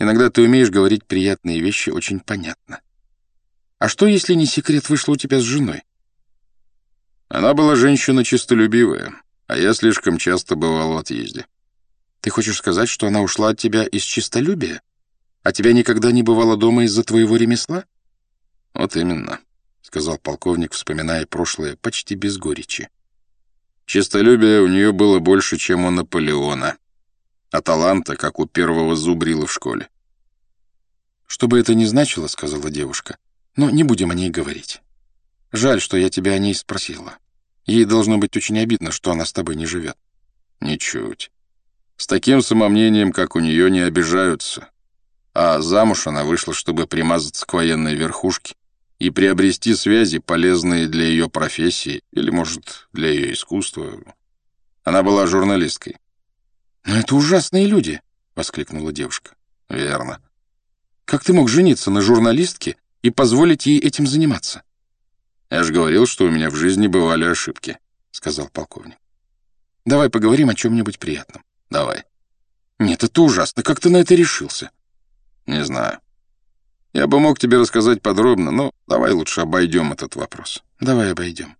Иногда ты умеешь говорить приятные вещи очень понятно. А что, если не секрет, вышло у тебя с женой? Она была женщина честолюбивая, а я слишком часто бывал в отъезде. Ты хочешь сказать, что она ушла от тебя из честолюбия? А тебя никогда не бывало дома из-за твоего ремесла? Вот именно, — сказал полковник, вспоминая прошлое почти без горечи. Честолюбие у нее было больше, чем у Наполеона, а таланта, как у первого зубрила в школе. «Что бы это ни значило, — сказала девушка, — но не будем о ней говорить. Жаль, что я тебя о ней спросила. Ей должно быть очень обидно, что она с тобой не живет». «Ничуть. С таким самомнением, как у нее, не обижаются. А замуж она вышла, чтобы примазаться к военной верхушке и приобрести связи, полезные для ее профессии или, может, для ее искусства. Она была журналисткой. «Но это ужасные люди!» — воскликнула девушка. «Верно. Как ты мог жениться на журналистке и позволить ей этим заниматься?» «Я же говорил, что у меня в жизни бывали ошибки», — сказал полковник. «Давай поговорим о чем-нибудь приятном». «Давай». «Нет, это ужасно. Как ты на это решился?» «Не знаю. Я бы мог тебе рассказать подробно, но давай лучше обойдем этот вопрос». «Давай обойдем.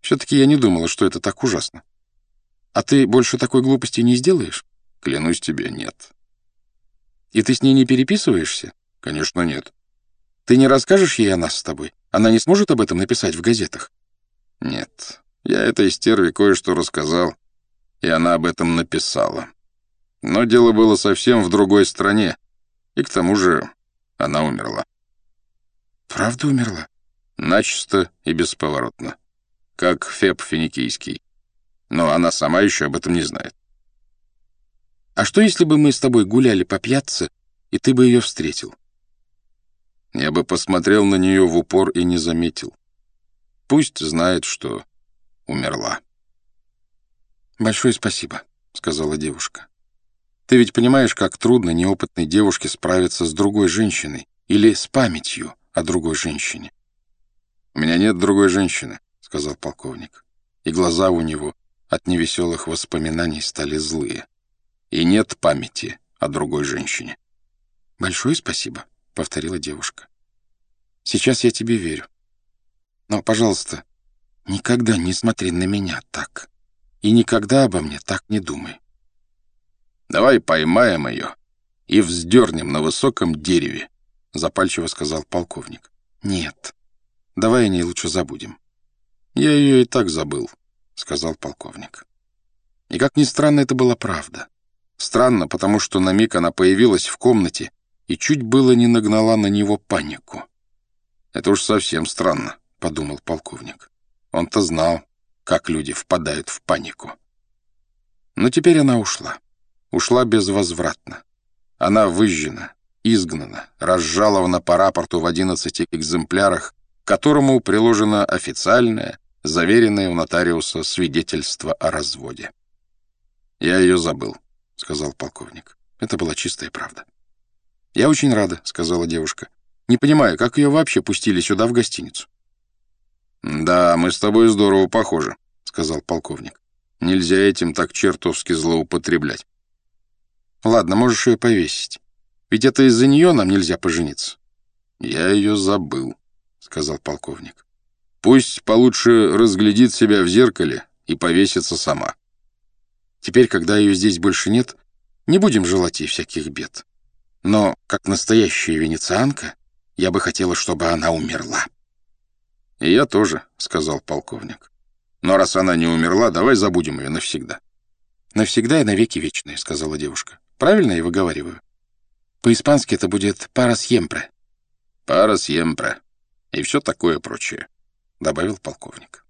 Все-таки я не думала, что это так ужасно. А ты больше такой глупости не сделаешь? Клянусь тебе, нет. И ты с ней не переписываешься? Конечно, нет. Ты не расскажешь ей о нас с тобой? Она не сможет об этом написать в газетах? Нет. Я этой стерве кое-что рассказал, и она об этом написала. Но дело было совсем в другой стране, и к тому же она умерла. Правда умерла? Начисто и бесповоротно. Как Феб Финикийский но она сама еще об этом не знает. А что, если бы мы с тобой гуляли по пьяце, и ты бы ее встретил? Я бы посмотрел на нее в упор и не заметил. Пусть знает, что умерла. «Большое спасибо», — сказала девушка. «Ты ведь понимаешь, как трудно неопытной девушке справиться с другой женщиной или с памятью о другой женщине». «У меня нет другой женщины», — сказал полковник. И глаза у него от невеселых воспоминаний стали злые. И нет памяти о другой женщине. «Большое спасибо», — повторила девушка. «Сейчас я тебе верю. Но, пожалуйста, никогда не смотри на меня так. И никогда обо мне так не думай». «Давай поймаем ее и вздернем на высоком дереве», — запальчиво сказал полковник. «Нет, давай о ней лучше забудем». «Я ее и так забыл», — сказал полковник. И как ни странно, это была правда. Странно, потому что на миг она появилась в комнате и чуть было не нагнала на него панику. «Это уж совсем странно», — подумал полковник. Он-то знал, как люди впадают в панику. Но теперь она ушла. Ушла безвозвратно. Она выжжена, изгнана, разжалована по рапорту в одиннадцати экземплярах, к которому приложена официальная, заверенное у нотариуса свидетельство о разводе. «Я ее забыл», — сказал полковник. Это была чистая правда. «Я очень рада», — сказала девушка. «Не понимаю, как ее вообще пустили сюда, в гостиницу?» «Да, мы с тобой здорово похожи», — сказал полковник. «Нельзя этим так чертовски злоупотреблять». «Ладно, можешь ее повесить. Ведь это из-за нее нам нельзя пожениться». «Я ее забыл», — сказал полковник. Пусть получше разглядит себя в зеркале и повесится сама. Теперь, когда ее здесь больше нет, не будем желать ей всяких бед. Но, как настоящая венецианка, я бы хотела, чтобы она умерла. — И я тоже, — сказал полковник. — Но раз она не умерла, давай забудем ее навсегда. — Навсегда и навеки вечные, — сказала девушка. — Правильно я выговариваю? По-испански это будет. «Para siempre» и все такое прочее. — добавил полковник.